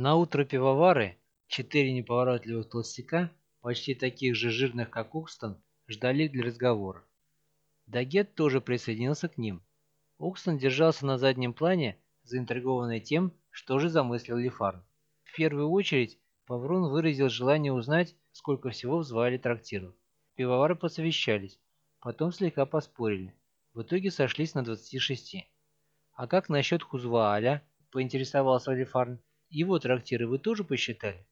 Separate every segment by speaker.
Speaker 1: Наутро пивовары, четыре неповоротливых толстяка, почти таких же жирных, как Укстон, ждали для разговора. Дагет тоже присоединился к ним. Укстон держался на заднем плане, заинтригованный тем, что же замыслил Лефарн. В первую очередь Паврон выразил желание узнать, сколько всего взвали трактиров. Пивовары посовещались, потом слегка поспорили. В итоге сошлись на 26. «А как насчет Хузвааля?» – поинтересовался Лефарн. «Его трактиры вы тоже посчитали?»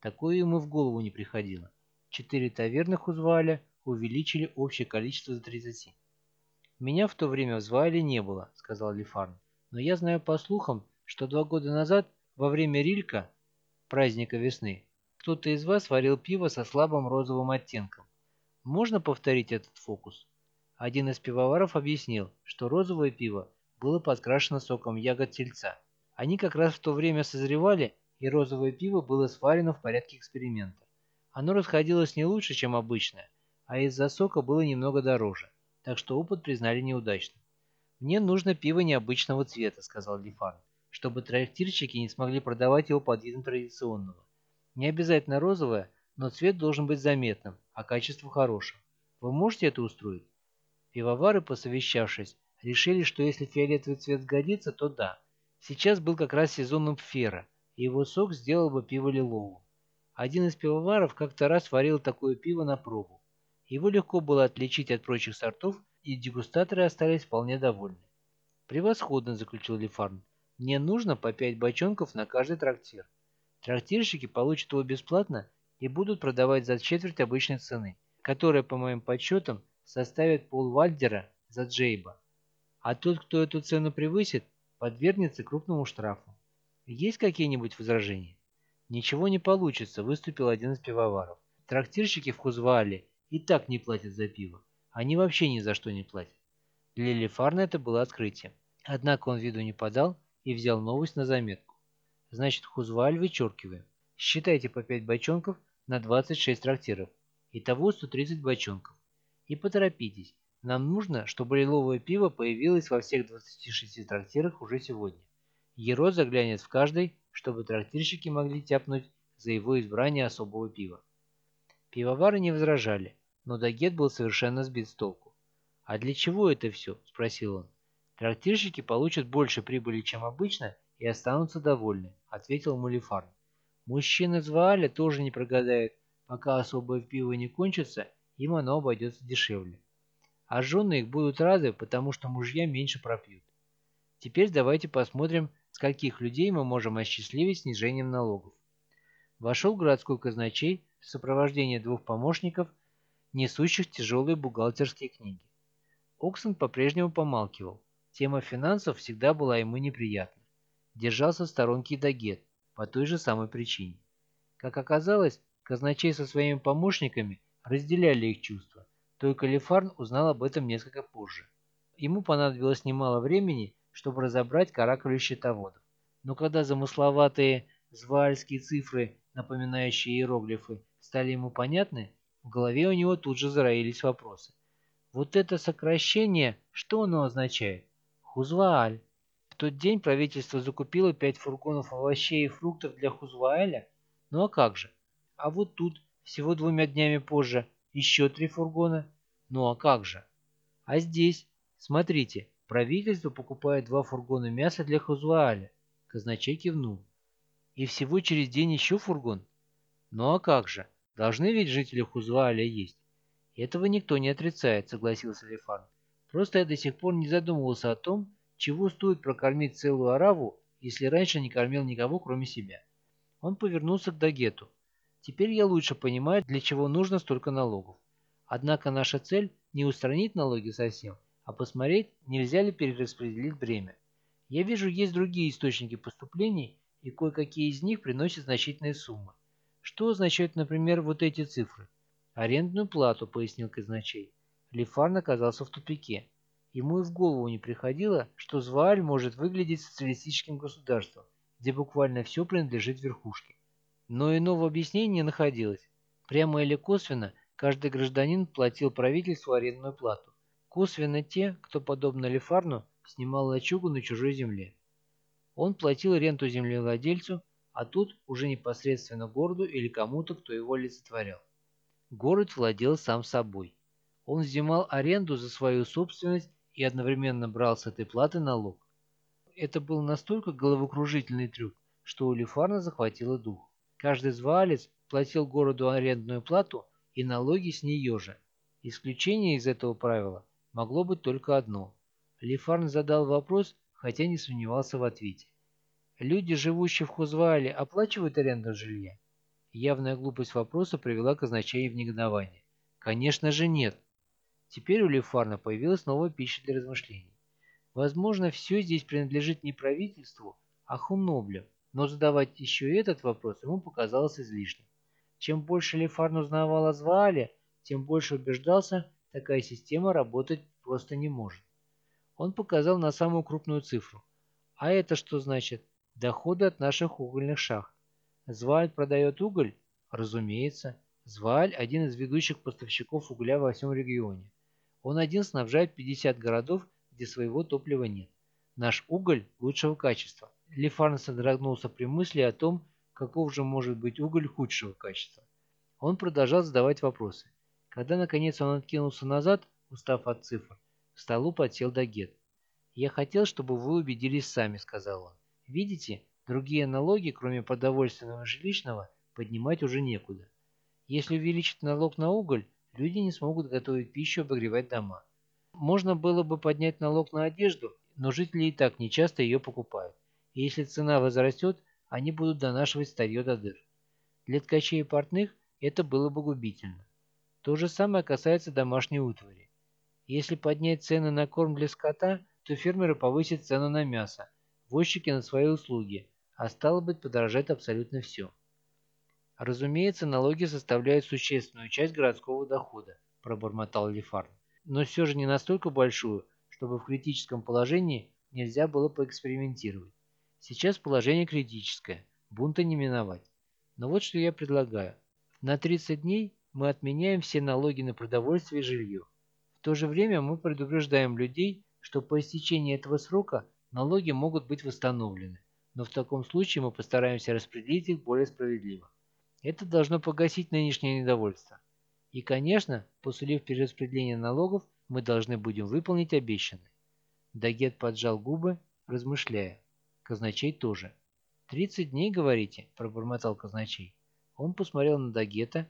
Speaker 1: Такое ему в голову не приходило. Четыре таверны Хузвааля увеличили общее количество до 30. «Меня в то время в Звайле не было», — сказал Лефарн. «Но я знаю по слухам, что два года назад, во время Рилька, праздника весны, кто-то из вас варил пиво со слабым розовым оттенком. Можно повторить этот фокус?» Один из пивоваров объяснил, что розовое пиво было подкрашено соком ягод тельца. Они как раз в то время созревали, и розовое пиво было сварено в порядке эксперимента. Оно расходилось не лучше, чем обычное, а из-за сока было немного дороже так что опыт признали неудачным. «Мне нужно пиво необычного цвета», — сказал Лифан, «чтобы трактирщики не смогли продавать его под видом традиционного. Не обязательно розовое, но цвет должен быть заметным, а качество хорошим. Вы можете это устроить?» Пивовары, посовещавшись, решили, что если фиолетовый цвет сгодится, то да. Сейчас был как раз сезоном пфера, и его сок сделал бы пиво лиловым. Один из пивоваров как-то раз варил такое пиво на пробу. Его легко было отличить от прочих сортов, и дегустаторы остались вполне довольны. «Превосходно», — заключил Лефарн. «Мне нужно по пять бочонков на каждый трактир. Трактирщики получат его бесплатно и будут продавать за четверть обычной цены, которая, по моим подсчетам, составит полвальдера за Джейба. А тот, кто эту цену превысит, подвергнется крупному штрафу. Есть какие-нибудь возражения?» «Ничего не получится», — выступил один из пивоваров. «Трактирщики в Хузвале и так не платят за пиво. Они вообще ни за что не платят. Для Лефарна это было открытием. Однако он виду не подал и взял новость на заметку. Значит, Хузваль вычеркиваем. Считайте по 5 бочонков на 26 трактиров. Итого 130 бочонков. И поторопитесь. Нам нужно, чтобы лиловое пиво появилось во всех 26 трактирах уже сегодня. Еро заглянет в каждый, чтобы трактирщики могли тяпнуть за его избрание особого пива. Пивовары не возражали но Дагет был совершенно сбит с толку. «А для чего это все?» – спросил он. «Трактирщики получат больше прибыли, чем обычно, и останутся довольны», – ответил Мулифарн. «Мужчины из тоже не прогадают. Пока особое пиво не кончится, им оно обойдется дешевле. А жены их будут рады, потому что мужья меньше пропьют. Теперь давайте посмотрим, скольких людей мы можем осчастливить снижением налогов». Вошел городской казначей в сопровождении двух помощников – несущих тяжелые бухгалтерские книги. Оксон по-прежнему помалкивал. Тема финансов всегда была ему неприятна. Держался в сторонке Дагет по той же самой причине. Как оказалось, казначей со своими помощниками разделяли их чувства, только Лефарн узнал об этом несколько позже. Ему понадобилось немало времени, чтобы разобрать каракули счетоводов. Но когда замысловатые звальские цифры, напоминающие иероглифы, стали ему понятны, в голове у него тут же зароились вопросы. Вот это сокращение, что оно означает? Хузвааль. В тот день правительство закупило пять фургонов овощей и фруктов для Хузвааля? Ну а как же? А вот тут, всего двумя днями позже, еще три фургона? Ну а как же? А здесь, смотрите, правительство покупает два фургона мяса для Хузвааля. Казначей кивнул. И всего через день еще фургон? Ну а как же? Должны ведь жители Хузвааля есть. Этого никто не отрицает, согласился Лефан. Просто я до сих пор не задумывался о том, чего стоит прокормить целую араву, если раньше не кормил никого, кроме себя. Он повернулся к Дагету. Теперь я лучше понимаю, для чего нужно столько налогов. Однако наша цель не устранить налоги совсем, а посмотреть, нельзя ли перераспределить бремя. Я вижу, есть другие источники поступлений, и кое-какие из них приносят значительные суммы. Что означают, например, вот эти цифры? Арендную плату, пояснил казначей. Лефарн оказался в тупике. Ему и в голову не приходило, что Звааль может выглядеть социалистическим государством, где буквально все принадлежит верхушке. Но иного объяснения не находилось. Прямо или косвенно, каждый гражданин платил правительству арендную плату. Косвенно те, кто, подобно Лефарну, снимал лачугу на чужой земле. Он платил ренту землевладельцу, а тут уже непосредственно городу или кому-то, кто его олицетворял. Город владел сам собой. Он взимал аренду за свою собственность и одновременно брал с этой платы налог. Это был настолько головокружительный трюк, что у Лефарна захватило дух. Каждый звалец платил городу арендную плату и налоги с нее же. Исключение из этого правила могло быть только одно. Лефарн задал вопрос, хотя не сомневался в ответе. Люди, живущие в Хузваале, оплачивают аренду жилья? Явная глупость вопроса привела к означению в негодование. Конечно же нет. Теперь у Лефарна появилась новая пища для размышлений. Возможно, все здесь принадлежит не правительству, а Хумноблю, но задавать еще этот вопрос ему показалось излишним. Чем больше Лефарн узнавал о Зваале, тем больше убеждался, такая система работать просто не может. Он показал на самую крупную цифру. А это что значит? Доходы от наших угольных шахт. Зваль продает уголь? Разумеется. Зваль – один из ведущих поставщиков угля во всем регионе. Он один снабжает 50 городов, где своего топлива нет. Наш уголь лучшего качества. Лефарн содрогнулся при мысли о том, каков же может быть уголь худшего качества. Он продолжал задавать вопросы. Когда наконец он откинулся назад, устав от цифр, к столу подсел Дагет. «Я хотел, чтобы вы убедились сами», — сказал он. «Видите, Другие налоги, кроме продовольственного и жилищного, поднимать уже некуда. Если увеличить налог на уголь, люди не смогут готовить пищу и обогревать дома. Можно было бы поднять налог на одежду, но жители и так нечасто ее покупают. Если цена возрастет, они будут донашивать старье до дыр. Для ткачей и портных это было бы губительно. То же самое касается домашней утвари. Если поднять цены на корм для скота, то фермеры повысят цену на мясо, возчики на свои услуги, а стало быть подорожает абсолютно все. Разумеется, налоги составляют существенную часть городского дохода, пробормотал Лефарн, но все же не настолько большую, чтобы в критическом положении нельзя было поэкспериментировать. Сейчас положение критическое, бунта не миновать. Но вот что я предлагаю. На 30 дней мы отменяем все налоги на продовольствие и жилье. В то же время мы предупреждаем людей, что по истечении этого срока налоги могут быть восстановлены но в таком случае мы постараемся распределить их более справедливо. Это должно погасить нынешнее недовольство. И, конечно, посулив перераспределение налогов, мы должны будем выполнить обещанное. Дагет поджал губы, размышляя. Казначей тоже. «Тридцать дней, говорите?» – пробормотал казначей. Он посмотрел на Дагета.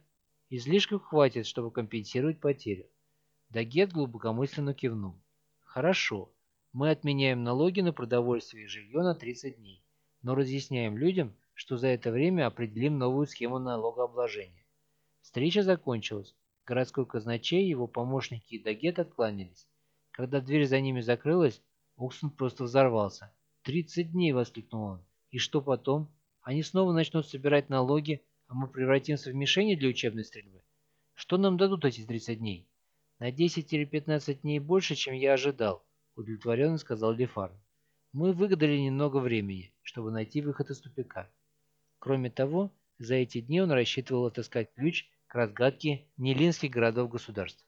Speaker 1: «Излишков хватит, чтобы компенсировать потерю». Дагет глубокомысленно кивнул. «Хорошо. Мы отменяем налоги на продовольствие и жилье на 30 дней но разъясняем людям, что за это время определим новую схему налогообложения. Встреча закончилась. Городской казначей, его помощники и Дагет откланялись. Когда дверь за ними закрылась, Уксон просто взорвался. «Тридцать дней!» — воскликнул он. «И что потом? Они снова начнут собирать налоги, а мы превратимся в мишени для учебной стрельбы? Что нам дадут эти 30 дней?» «На 10 или 15 дней больше, чем я ожидал», — удовлетворенно сказал Лефарн. «Мы выгадали немного времени чтобы найти выход из тупика. Кроме того, за эти дни он рассчитывал отыскать ключ к разгадке нелинских городов-государств.